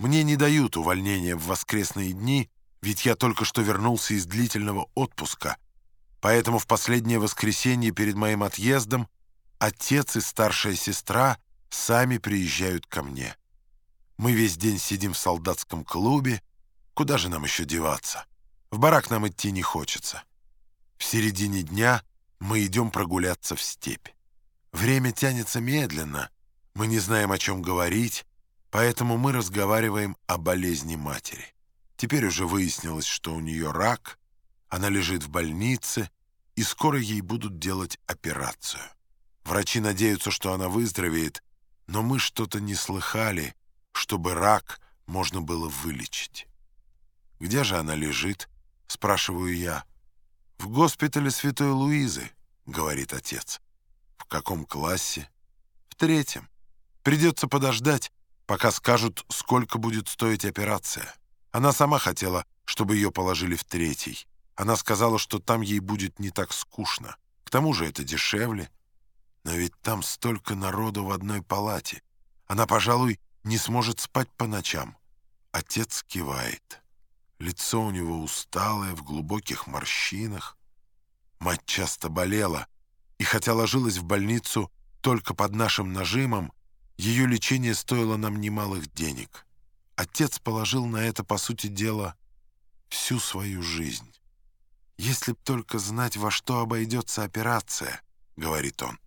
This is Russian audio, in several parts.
Мне не дают увольнения в воскресные дни, ведь я только что вернулся из длительного отпуска, поэтому в последнее воскресенье перед моим отъездом отец и старшая сестра сами приезжают ко мне. Мы весь день сидим в солдатском клубе. Куда же нам еще деваться? В барак нам идти не хочется. В середине дня мы идем прогуляться в степь. Время тянется медленно, мы не знаем, о чем говорить, поэтому мы разговариваем о болезни матери. Теперь уже выяснилось, что у нее рак, она лежит в больнице, и скоро ей будут делать операцию. Врачи надеются, что она выздоровеет, но мы что-то не слыхали, чтобы рак можно было вылечить. «Где же она лежит?» — спрашиваю я. «В госпитале Святой Луизы», — говорит отец. «В каком классе?» «В третьем. Придется подождать, пока скажут, сколько будет стоить операция. Она сама хотела, чтобы ее положили в третий. Она сказала, что там ей будет не так скучно. К тому же это дешевле. Но ведь там столько народу в одной палате. Она, пожалуй, не сможет спать по ночам. Отец кивает. Лицо у него усталое, в глубоких морщинах. Мать часто болела, и хотя ложилась в больницу только под нашим нажимом, ее лечение стоило нам немалых денег. Отец положил на это, по сути дела, всю свою жизнь. «Если б только знать, во что обойдется операция», — говорит он.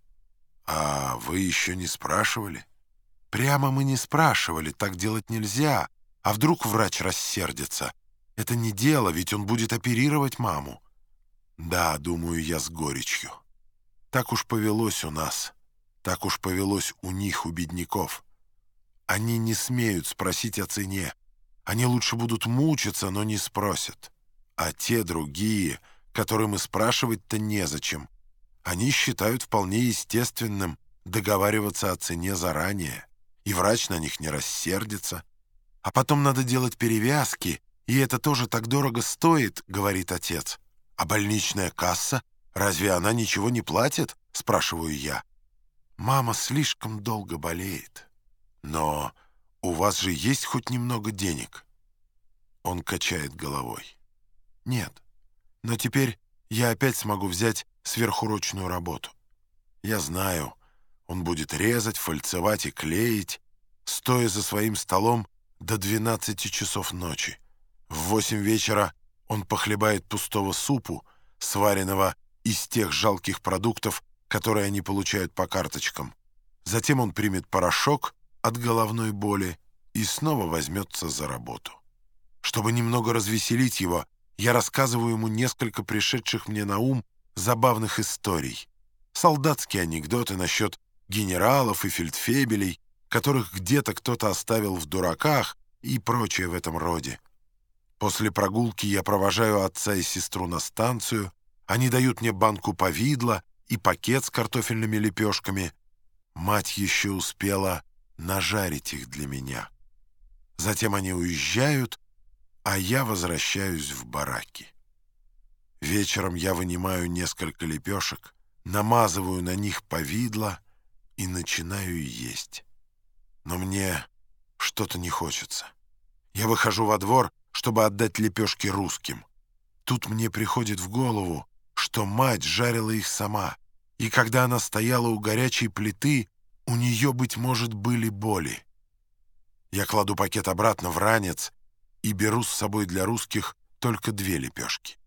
«А вы еще не спрашивали?» «Прямо мы не спрашивали, так делать нельзя. А вдруг врач рассердится? Это не дело, ведь он будет оперировать маму». «Да, думаю я с горечью. Так уж повелось у нас». Так уж повелось у них, у бедняков. Они не смеют спросить о цене. Они лучше будут мучиться, но не спросят. А те другие, которым и спрашивать-то незачем, они считают вполне естественным договариваться о цене заранее, и врач на них не рассердится. А потом надо делать перевязки, и это тоже так дорого стоит, говорит отец. А больничная касса, разве она ничего не платит, спрашиваю я. Мама слишком долго болеет. Но у вас же есть хоть немного денег?» Он качает головой. «Нет. Но теперь я опять смогу взять сверхурочную работу. Я знаю, он будет резать, фальцевать и клеить, стоя за своим столом до 12 часов ночи. В 8 вечера он похлебает пустого супу, сваренного из тех жалких продуктов, которые они получают по карточкам. Затем он примет порошок от головной боли и снова возьмется за работу. Чтобы немного развеселить его, я рассказываю ему несколько пришедших мне на ум забавных историй. Солдатские анекдоты насчет генералов и фельдфебелей, которых где-то кто-то оставил в дураках и прочее в этом роде. После прогулки я провожаю отца и сестру на станцию, они дают мне банку повидла и пакет с картофельными лепешками. Мать еще успела нажарить их для меня. Затем они уезжают, а я возвращаюсь в бараки. Вечером я вынимаю несколько лепешек, намазываю на них повидло и начинаю есть. Но мне что-то не хочется. Я выхожу во двор, чтобы отдать лепешки русским. Тут мне приходит в голову, что мать жарила их сама, и когда она стояла у горячей плиты, у нее, быть может, были боли. Я кладу пакет обратно в ранец и беру с собой для русских только две лепешки.